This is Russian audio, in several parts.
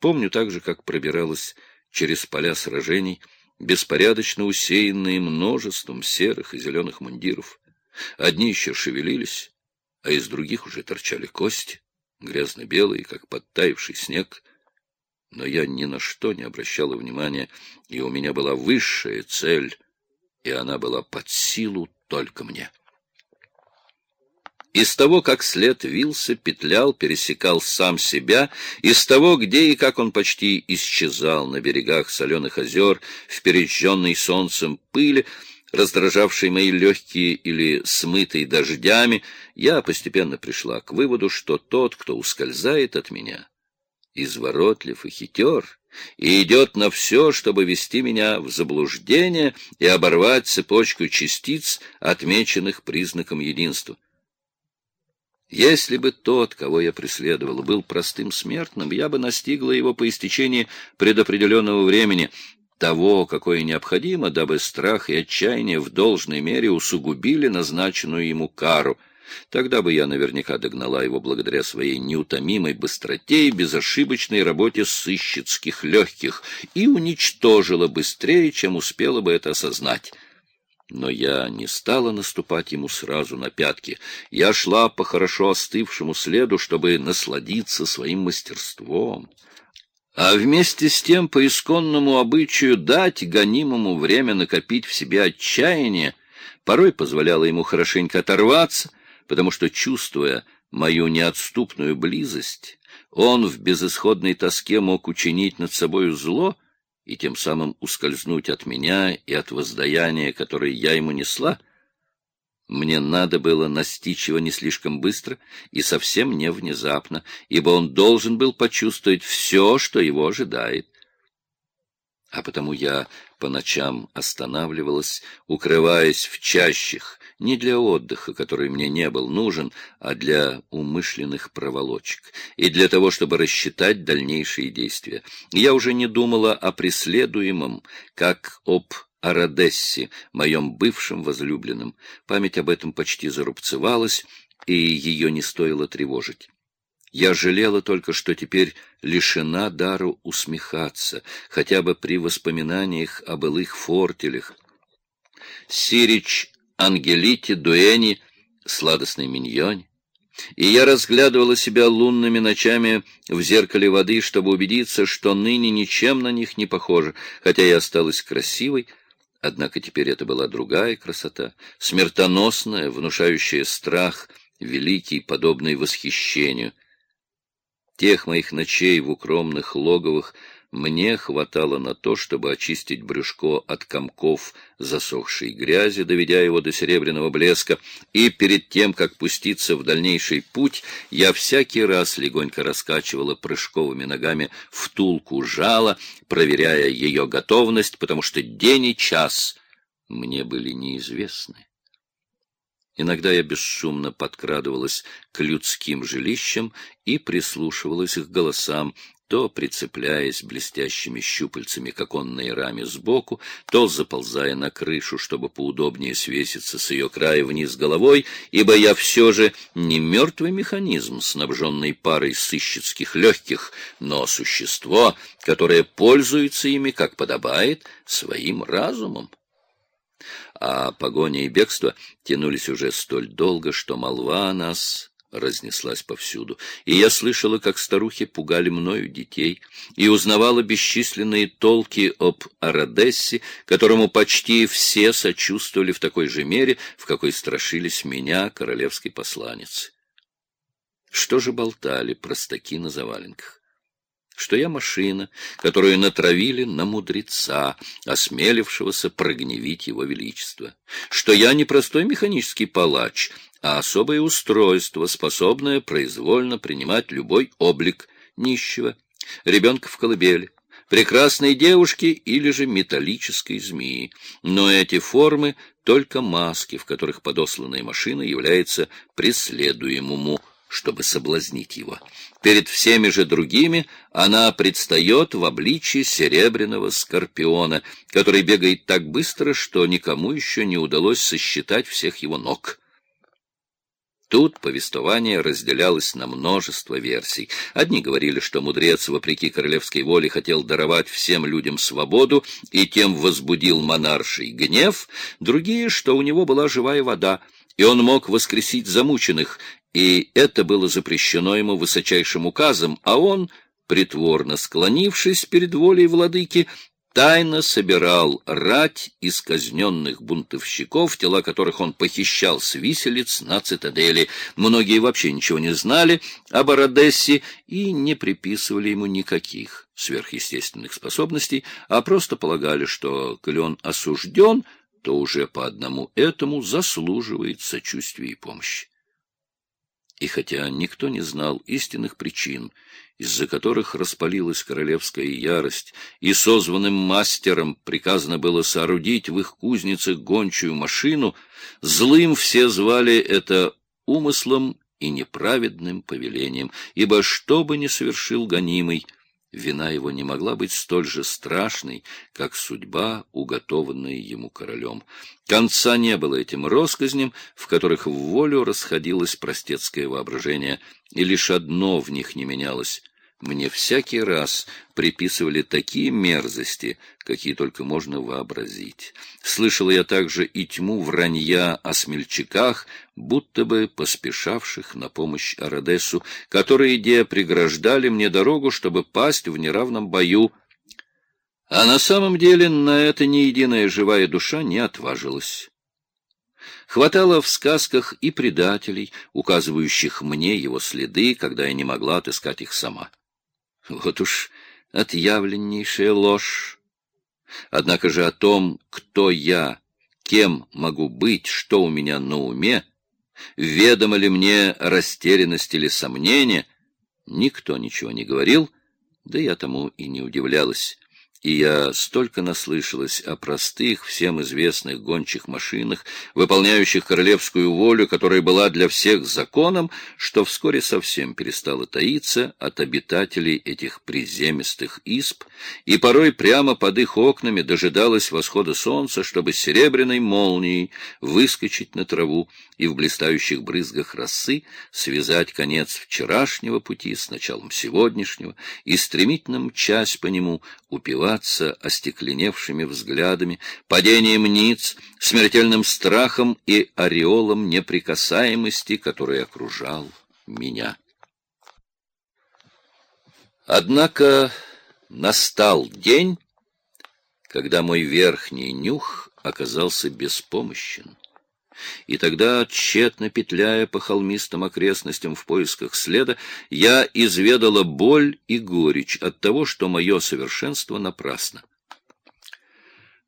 Помню также, как пробиралась через поля сражений, беспорядочно усеянные множеством серых и зеленых мундиров. Одни еще шевелились, а из других уже торчали кости, грязно-белые, как подтаивший снег. Но я ни на что не обращала внимания, и у меня была высшая цель, и она была под силу только мне. Из того, как след вился, петлял, пересекал сам себя, из того, где и как он почти исчезал на берегах соленых озер, в пережженной солнцем пыли, раздражавшей мои легкие или смытой дождями, я постепенно пришла к выводу, что тот, кто ускользает от меня, изворотлив и хитер, и идет на все, чтобы вести меня в заблуждение и оборвать цепочку частиц, отмеченных признаком единства. Если бы тот, кого я преследовал, был простым смертным, я бы настигла его по истечении предопределенного времени, того, какое необходимо, дабы страх и отчаяние в должной мере усугубили назначенную ему кару. Тогда бы я наверняка догнала его благодаря своей неутомимой быстроте и безошибочной работе сыщицких легких и уничтожила быстрее, чем успела бы это осознать. Но я не стала наступать ему сразу на пятки. Я шла по хорошо остывшему следу, чтобы насладиться своим мастерством. А вместе с тем, по исконному обычаю, дать гонимому время накопить в себе отчаяние, порой позволяло ему хорошенько оторваться, потому что, чувствуя мою неотступную близость, он в безысходной тоске мог учинить над собою зло — и тем самым ускользнуть от меня и от воздаяния, которое я ему несла, мне надо было настичь его не слишком быстро и совсем не внезапно, ибо он должен был почувствовать все, что его ожидает. А потому я по ночам останавливалась, укрываясь в чащих, не для отдыха, который мне не был нужен, а для умышленных проволочек, и для того, чтобы рассчитать дальнейшие действия. Я уже не думала о преследуемом, как об Арадессе, моем бывшем возлюбленном. Память об этом почти зарубцевалась, и ее не стоило тревожить. Я жалела только, что теперь лишена дару усмехаться, хотя бы при воспоминаниях о былых фортелях. Сирич Ангелите, Дуэни, сладостной миньоне. И я разглядывала себя лунными ночами в зеркале воды, чтобы убедиться, что ныне ничем на них не похоже, хотя я осталась красивой, однако теперь это была другая красота, смертоносная, внушающая страх, великий, подобный восхищению. Тех моих ночей в укромных логовых мне хватало на то, чтобы очистить брюшко от комков засохшей грязи, доведя его до серебряного блеска, и перед тем, как пуститься в дальнейший путь, я всякий раз легонько раскачивала прыжковыми ногами втулку жала, проверяя ее готовность, потому что день и час мне были неизвестны. Иногда я бесшумно подкрадывалась к людским жилищам и прислушивалась к голосам, то прицепляясь блестящими щупальцами к оконной раме сбоку, то заползая на крышу, чтобы поудобнее свеситься с ее края вниз головой, ибо я все же не мертвый механизм, снабженный парой сыщицких легких, но существо, которое пользуется ими, как подобает, своим разумом. А погоня и бегство тянулись уже столь долго, что молва нас разнеслась повсюду, и я слышала, как старухи пугали мною детей, и узнавала бесчисленные толки об Арадессе, которому почти все сочувствовали в такой же мере, в какой страшились меня, королевской посланницы. Что же болтали простаки на заваленках? что я машина, которую натравили на мудреца, осмелившегося прогневить его величество, что я не простой механический палач, а особое устройство, способное произвольно принимать любой облик нищего, ребенка в колыбели, прекрасной девушки или же металлической змеи. Но эти формы — только маски, в которых подосланная машина является преследуемому, чтобы соблазнить его. Перед всеми же другими она предстает в обличии серебряного скорпиона, который бегает так быстро, что никому еще не удалось сосчитать всех его ног. Тут повествование разделялось на множество версий. Одни говорили, что мудрец, вопреки королевской воле, хотел даровать всем людям свободу и тем возбудил монарший гнев, другие, что у него была живая вода, и он мог воскресить замученных, и это было запрещено ему высочайшим указом, а он, притворно склонившись перед волей владыки, тайно собирал рать из казненных бунтовщиков, тела которых он похищал с виселиц на цитадели. Многие вообще ничего не знали об Ародессе и не приписывали ему никаких сверхъестественных способностей, а просто полагали, что, коли он осужден, то уже по одному этому заслуживает сочувствия и помощи. И хотя никто не знал истинных причин, из-за которых распалилась королевская ярость, и созванным мастером приказано было соорудить в их кузницах гончую машину, злым все звали это умыслом и неправедным повелением, ибо что бы ни совершил гонимый — вина его не могла быть столь же страшной, как судьба, уготованная ему королем. Конца не было этим россказням, в которых в волю расходилось простецкое воображение, и лишь одно в них не менялось мне всякий раз приписывали такие мерзости, какие только можно вообразить. Слышал я также и тьму вранья о смельчаках, будто бы поспешавших на помощь Ародесу, которые где преграждали мне дорогу, чтобы пасть в неравном бою. А на самом деле на это ни единая живая душа не отважилась. Хватало в сказках и предателей, указывающих мне его следы, когда я не могла отыскать их сама. Вот уж отъявленнейшая ложь. Однако же о том, кто я, кем могу быть, что у меня на уме, ведомо ли мне растерянность или сомнение, никто ничего не говорил, да я тому и не удивлялась и я столько наслышалась о простых, всем известных гончих машинах, выполняющих королевскую волю, которая была для всех законом, что вскоре совсем перестала таиться от обитателей этих приземистых исп, и порой прямо под их окнами дожидалась восхода солнца, чтобы серебряной молнией выскочить на траву и в блистающих брызгах росы связать конец вчерашнего пути с началом сегодняшнего и стремительно мчась по нему, упивать упиваться остекленевшими взглядами, падением ниц, смертельным страхом и ореолом неприкасаемости, который окружал меня. Однако настал день, когда мой верхний нюх оказался беспомощен. И тогда, тщетно петляя по холмистым окрестностям в поисках следа, я изведала боль и горечь от того, что мое совершенство напрасно.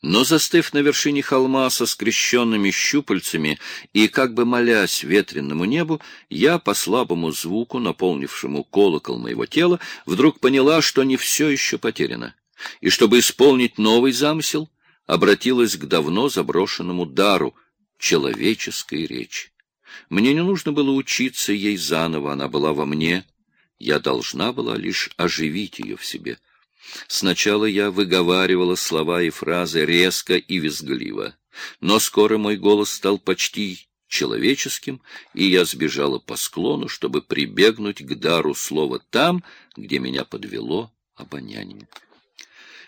Но, застыв на вершине холма со скрещенными щупальцами и как бы молясь ветренному небу, я по слабому звуку, наполнившему колокол моего тела, вдруг поняла, что не все еще потеряно, и, чтобы исполнить новый замысел, обратилась к давно заброшенному дару — человеческой речи. Мне не нужно было учиться ей заново, она была во мне. Я должна была лишь оживить ее в себе. Сначала я выговаривала слова и фразы резко и визгливо, но скоро мой голос стал почти человеческим, и я сбежала по склону, чтобы прибегнуть к дару слова там, где меня подвело обоняние.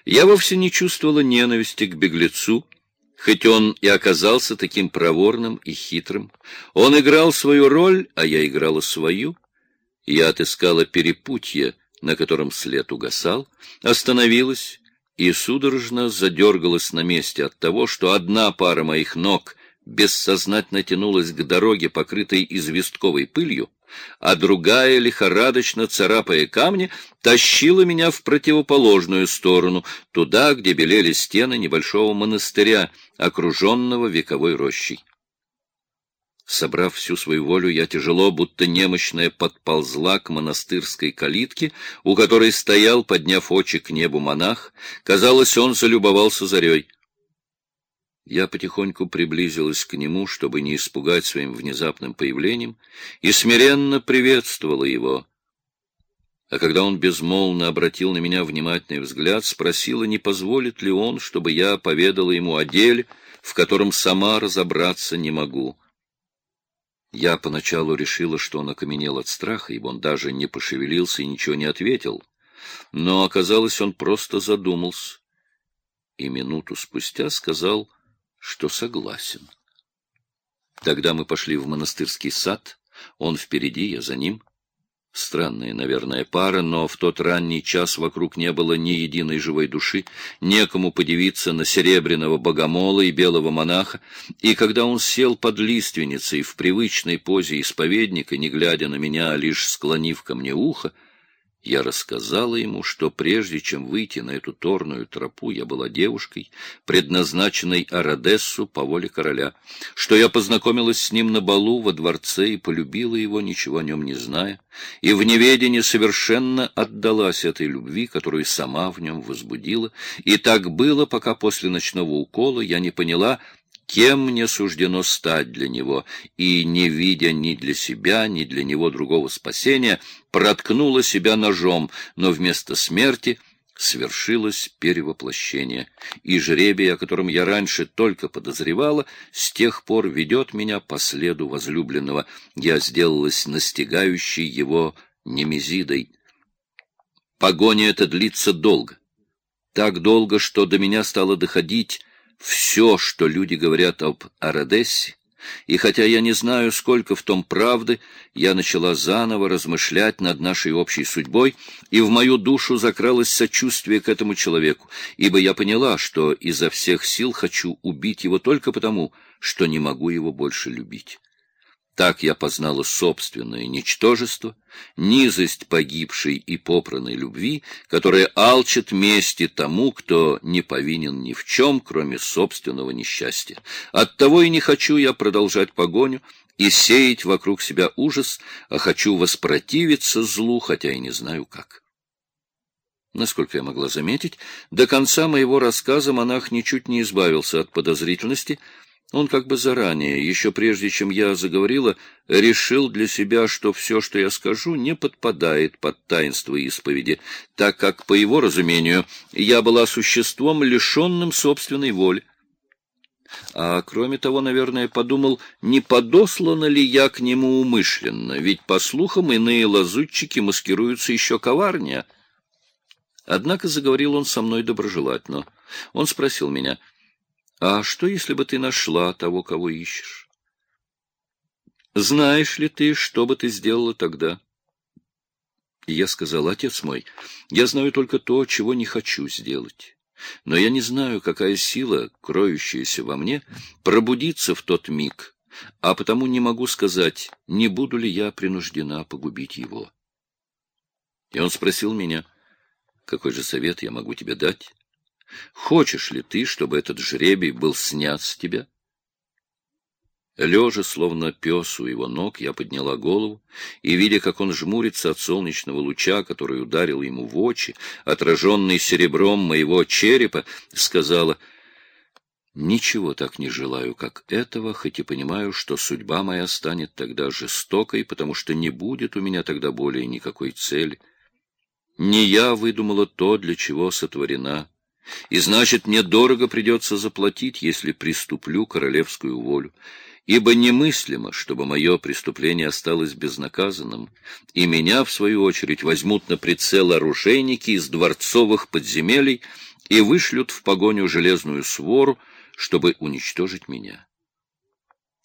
Я вовсе не чувствовала ненависти к беглецу, Хоть он и оказался таким проворным и хитрым, он играл свою роль, а я играла свою. Я отыскала перепутье, на котором след угасал, остановилась и судорожно задергалась на месте от того, что одна пара моих ног бессознательно тянулась к дороге, покрытой известковой пылью, а другая, лихорадочно царапая камни, тащила меня в противоположную сторону, туда, где белели стены небольшого монастыря, окруженного вековой рощей. Собрав всю свою волю, я тяжело, будто немощная, подползла к монастырской калитке, у которой стоял, подняв очи к небу монах. Казалось, он залюбовался зарей. Я потихоньку приблизилась к нему, чтобы не испугать своим внезапным появлением, и смиренно приветствовала его. А когда он безмолвно обратил на меня внимательный взгляд, спросила, не позволит ли он, чтобы я поведала ему о деле, в котором сама разобраться не могу. Я поначалу решила, что он окаменел от страха, ибо он даже не пошевелился и ничего не ответил. Но оказалось, он просто задумался. И минуту спустя сказал, что согласен. Тогда мы пошли в монастырский сад, он впереди, я за ним. Странная, наверное, пара, но в тот ранний час вокруг не было ни единой живой души, некому подивиться на серебряного богомола и белого монаха, и когда он сел под лиственницей в привычной позе исповедника, не глядя на меня, а лишь склонив ко мне ухо, я рассказала ему, что прежде чем выйти на эту торную тропу, я была девушкой, предназначенной Арадессу по воле короля, что я познакомилась с ним на балу во дворце и полюбила его, ничего о нем не зная, и в неведении совершенно отдалась этой любви, которую сама в нем возбудила, и так было, пока после ночного укола я не поняла, кем мне суждено стать для него, и, не видя ни для себя, ни для него другого спасения, проткнула себя ножом, но вместо смерти свершилось перевоплощение, и жребий, о котором я раньше только подозревала, с тех пор ведет меня по следу возлюбленного. Я сделалась настигающей его немезидой. Погоня эта длится долго. Так долго, что до меня стало доходить все, что люди говорят об Арадессе, и хотя я не знаю, сколько в том правды, я начала заново размышлять над нашей общей судьбой, и в мою душу закралось сочувствие к этому человеку, ибо я поняла, что изо всех сил хочу убить его только потому, что не могу его больше любить. Так я познала собственное ничтожество, низость погибшей и попранной любви, которая алчит мести тому, кто не повинен ни в чем, кроме собственного несчастья. Оттого и не хочу я продолжать погоню и сеять вокруг себя ужас, а хочу воспротивиться злу, хотя и не знаю как. Насколько я могла заметить, до конца моего рассказа монах ничуть не избавился от подозрительности — он как бы заранее, еще прежде чем я заговорила, решил для себя, что все, что я скажу, не подпадает под таинство исповеди, так как, по его разумению, я была существом, лишенным собственной воли. А кроме того, наверное, подумал, не подослана ли я к нему умышленно, ведь, по слухам, иные лазутчики маскируются еще коварнее. Однако заговорил он со мной доброжелательно. Он спросил меня — а что, если бы ты нашла того, кого ищешь? Знаешь ли ты, что бы ты сделала тогда? Я сказал, отец мой, я знаю только то, чего не хочу сделать. Но я не знаю, какая сила, кроющаяся во мне, пробудится в тот миг, а потому не могу сказать, не буду ли я принуждена погубить его. И он спросил меня, какой же совет я могу тебе дать? Хочешь ли ты, чтобы этот жребий был снят с тебя? Лежа, словно пес у его ног, я подняла голову и, видя, как он жмурится от солнечного луча, который ударил ему в очи, отраженный серебром моего черепа, сказала, «Ничего так не желаю, как этого, хоть и понимаю, что судьба моя станет тогда жестокой, потому что не будет у меня тогда более никакой цели. Не я выдумала то, для чего сотворена» и значит, мне дорого придется заплатить, если приступлю королевскую волю. Ибо немыслимо, чтобы мое преступление осталось безнаказанным, и меня, в свою очередь, возьмут на прицел оружейники из дворцовых подземелий и вышлют в погоню железную свору, чтобы уничтожить меня.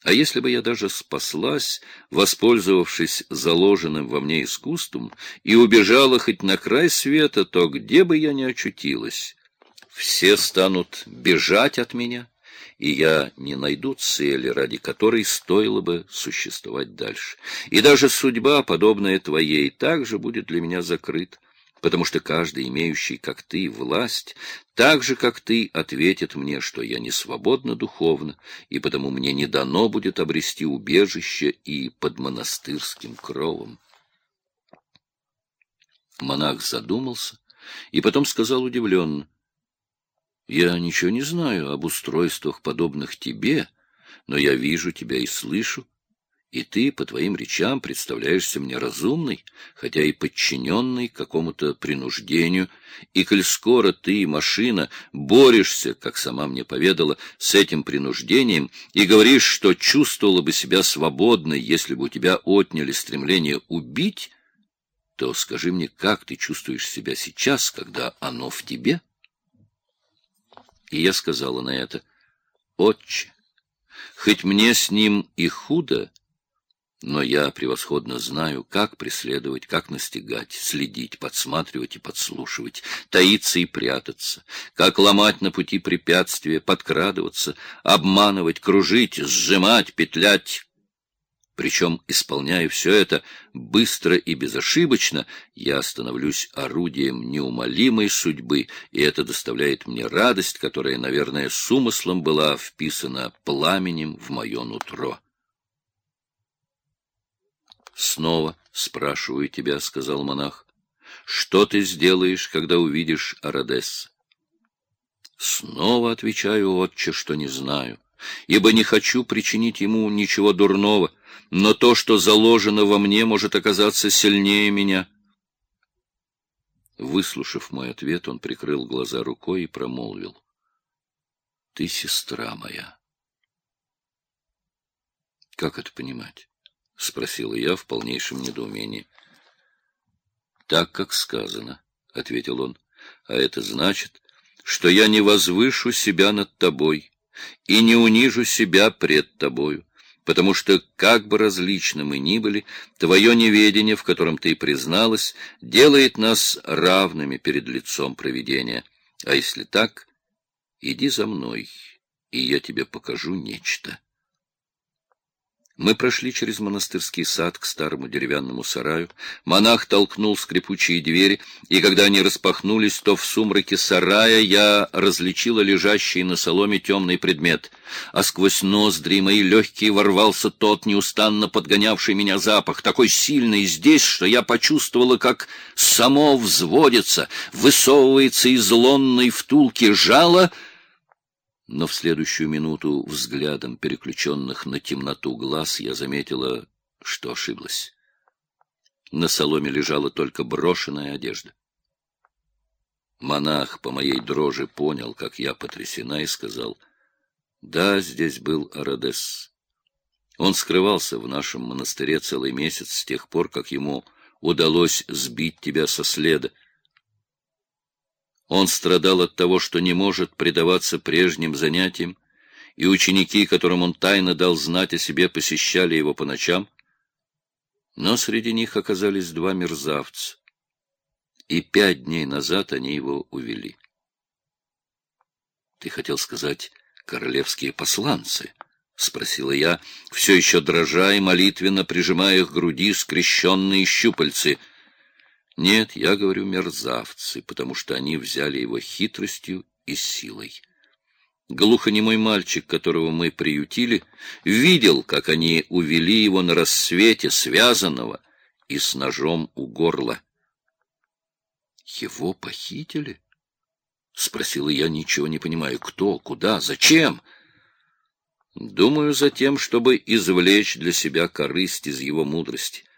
А если бы я даже спаслась, воспользовавшись заложенным во мне искусством, и убежала хоть на край света, то где бы я ни очутилась, все станут бежать от меня, и я не найду цели, ради которой стоило бы существовать дальше. И даже судьба, подобная твоей, также будет для меня закрыта, потому что каждый, имеющий, как ты, власть, так же, как ты, ответит мне, что я не свободна духовно, и потому мне не дано будет обрести убежище и под монастырским кровом. Монах задумался и потом сказал удивленно, я ничего не знаю об устройствах, подобных тебе, но я вижу тебя и слышу, И ты, по твоим речам, представляешься мне разумной, хотя и подчиненной какому-то принуждению, и коль скоро ты, машина, борешься, как сама мне поведала, с этим принуждением, и говоришь, что чувствовала бы себя свободной, если бы у тебя отняли стремление убить, то скажи мне, как ты чувствуешь себя сейчас, когда оно в тебе? И я сказала на это, «Отче, хоть мне с ним и худо, — но я превосходно знаю, как преследовать, как настигать, следить, подсматривать и подслушивать, таиться и прятаться, как ломать на пути препятствия, подкрадываться, обманывать, кружить, сжимать, петлять. Причем, исполняя все это быстро и безошибочно, я становлюсь орудием неумолимой судьбы, и это доставляет мне радость, которая, наверное, с умыслом была вписана пламенем в мое нутро. Снова спрашиваю тебя, — сказал монах, — что ты сделаешь, когда увидишь Арадесса? Снова отвечаю, отче, что не знаю, ибо не хочу причинить ему ничего дурного, но то, что заложено во мне, может оказаться сильнее меня. Выслушав мой ответ, он прикрыл глаза рукой и промолвил. — Ты сестра моя. Как это понимать? — спросила я в полнейшем недоумении. — Так, как сказано, — ответил он, — а это значит, что я не возвышу себя над тобой и не унижу себя пред тобою, потому что, как бы различно мы ни были, твое неведение, в котором ты призналась, делает нас равными перед лицом провидения. А если так, иди за мной, и я тебе покажу нечто. Мы прошли через монастырский сад к старому деревянному сараю. Монах толкнул скрипучие двери, и когда они распахнулись, то в сумраке сарая я различила лежащий на соломе темный предмет, а сквозь ноздри мои легкие ворвался тот неустанно подгонявший меня запах, такой сильный здесь, что я почувствовала, как само взводится, высовывается из лонной втулки жало — но в следующую минуту взглядом переключенных на темноту глаз я заметила, что ошиблась. На соломе лежала только брошенная одежда. Монах по моей дрожи понял, как я потрясена, и сказал, «Да, здесь был Арадес. Он скрывался в нашем монастыре целый месяц с тех пор, как ему удалось сбить тебя со следа. Он страдал от того, что не может предаваться прежним занятиям, и ученики, которым он тайно дал знать о себе, посещали его по ночам. Но среди них оказались два мерзавца, и пять дней назад они его увели. — Ты хотел сказать королевские посланцы? — спросила я, все еще дрожа и молитвенно прижимая к груди скрещенные щупальцы — нет, я говорю мерзавцы, потому что они взяли его хитростью и силой. Глухонемой мальчик, которого мы приютили, видел, как они увели его на рассвете, связанного и с ножом у горла. — Его похитили? — спросила я, ничего не понимая. — Кто? Куда? Зачем? — Думаю, за тем, чтобы извлечь для себя корысть из его мудрости —